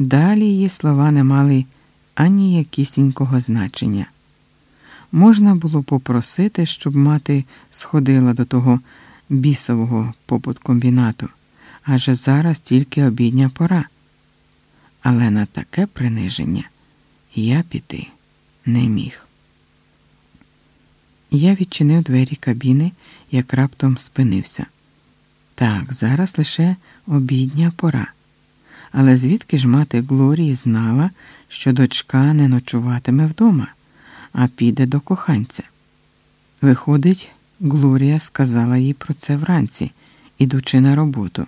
Далі її слова не мали ані якісінького значення. Можна було попросити, щоб мати сходила до того бісового попуткомбінату, адже зараз тільки обідня пора. Але на таке приниження я піти не міг. Я відчинив двері кабіни, як раптом спинився. Так, зараз лише обідня пора. Але звідки ж мати Глорії знала, що дочка не ночуватиме вдома, а піде до коханця? Виходить, Глорія сказала їй про це вранці, ідучи на роботу.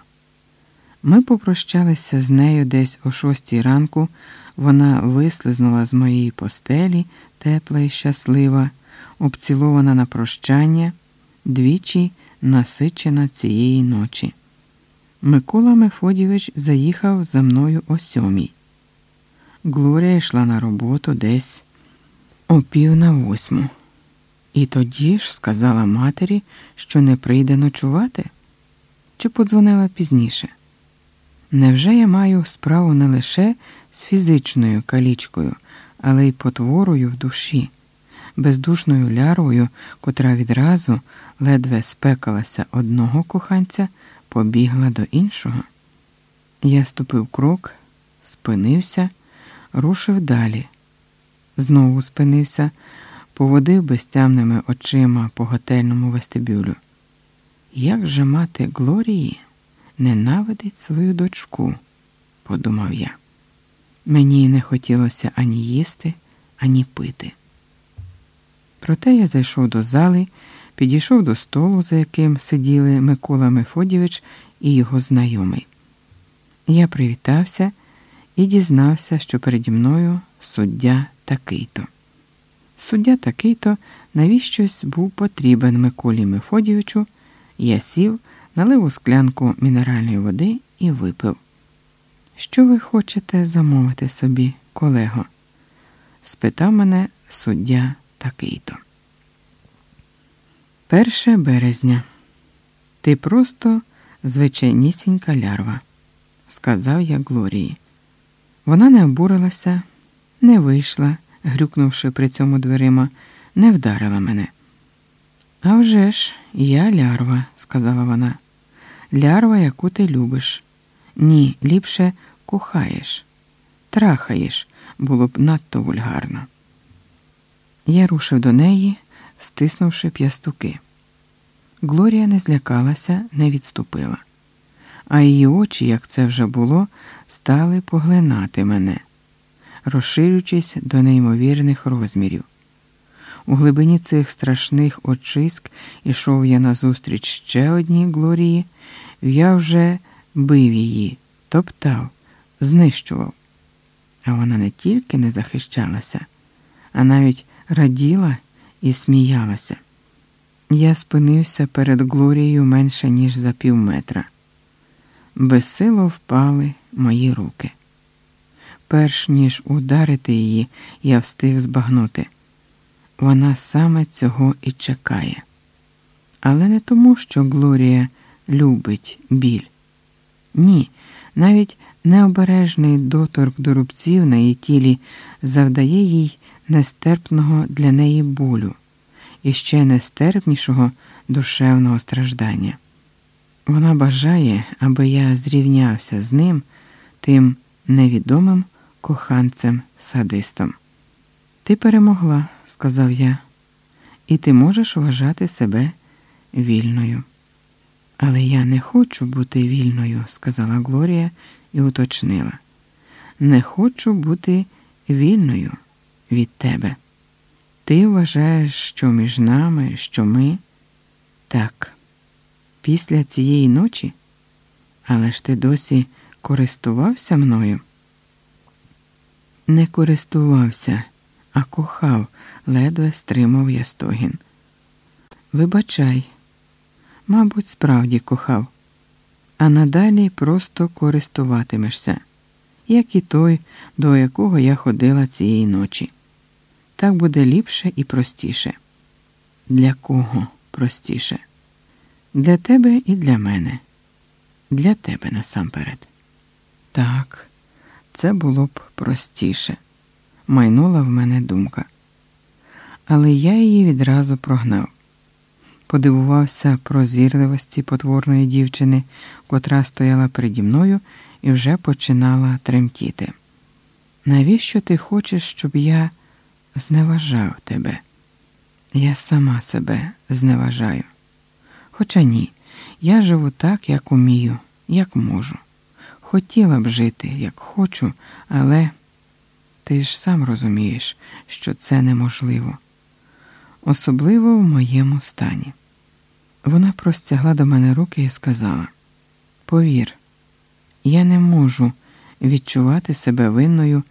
Ми попрощалися з нею десь о шостій ранку. Вона вислизнула з моєї постелі, тепла і щаслива, обцілована на прощання, двічі насичена цієї ночі. Микола Мефодійович заїхав за мною о сьомій. Глорія йшла на роботу десь о пів на восьму. І тоді ж сказала матері, що не прийде ночувати, чи подзвонила пізніше. Невже я маю справу не лише з фізичною калічкою, але й потворою в душі, бездушною лярвою, котра відразу ледве спекалася одного коханця, побігла до іншого? Я ступив крок, спинився, рушив далі. Знову спинився, поводив безтямними очима по готельному вестибюлю. Як же мати Глорії? ненавидить свою дочку, подумав я. Мені не хотілося ані їсти, ані пити. Проте я зайшов до зали, підійшов до столу, за яким сиділи Микола Мефодійович і його знайомий. Я привітався і дізнався, що переді мною суддя такий-то. Суддя такий-то навіщось був потрібен Миколі Мефодійовичу, я сів налив у склянку мінеральної води і випив. Що ви хочете замовити собі, колего? спитав мене суддя такий-то. Перше березня. Ти просто звичайнісінька лярва, сказав я Глорії. Вона не обурилася, не вийшла, грюкнувши при цьому дверима, не вдарила мене. «А вже ж, я лярва, сказала вона лярва, яку ти любиш. Ні, ліпше кохаєш, трахаєш, було б надто вульгарно. Я рушив до неї, стиснувши п'ястуки. Глорія не злякалася, не відступила, а її очі, як це вже було, стали поглинати мене, розширюючись до неймовірних розмірів. У глибині цих страшних очиськ ішов я назустріч ще одній Глорії, я вже бив її, топтав, знищував. А вона не тільки не захищалася, а навіть раділа і сміялася. Я спинився перед Глорією менше, ніж за пів метра. Безсило впали мої руки. Перш ніж ударити її, я встиг збагнути. Вона саме цього і чекає. Але не тому, що Глорія любить біль. Ні, навіть необережний доторк до рубців на її тілі завдає їй нестерпного для неї болю і ще нестерпнішого душевного страждання. Вона бажає, аби я зрівнявся з ним, тим невідомим коханцем садистом. Ти перемогла, сказав я, і ти можеш вважати себе вільною. Але я не хочу бути вільною, сказала Глорія і уточнила. Не хочу бути вільною від тебе. Ти вважаєш, що між нами, що ми так, після цієї ночі, але ж ти досі користувався мною? Не користувався, а кохав, ледве стримав я стогін. Вибачай. Мабуть, справді кохав, а надалі просто користуватимешся, як і той, до якого я ходила цієї ночі. Так буде ліпше і простіше. Для кого простіше? Для тебе і для мене, для тебе насамперед. Так, Це було б простіше, майнула в мене думка. Але я її відразу прогнав. Подивувався прозірливості потворної дівчини, котра стояла переді мною і вже починала тремтіти. Навіщо ти хочеш, щоб я зневажав тебе? Я сама себе зневажаю. Хоча ні, я живу так, як умію, як можу. Хотіла б жити, як хочу, але ти ж сам розумієш, що це неможливо, особливо в моєму стані. Вона простягла до мене руки і сказала: Повір, я не можу відчувати себе винною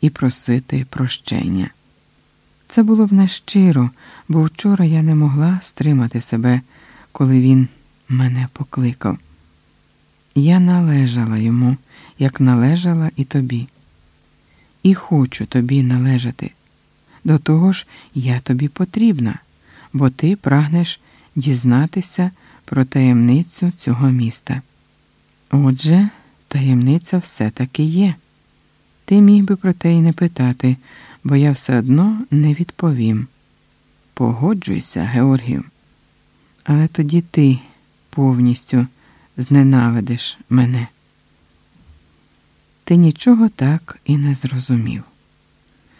і просити прощення. Це було б нещиро, бо вчора я не могла стримати себе, коли він мене покликав. Я належала йому, як належала і тобі. І хочу тобі належати. До того ж, я тобі потрібна, бо ти прагнеш дізнатися про таємницю цього міста. Отже, таємниця все-таки є. Ти міг би про те й не питати, бо я все одно не відповім. Погоджуйся, Георгію. Але тоді ти повністю зненавидиш мене. Ти нічого так і не зрозумів.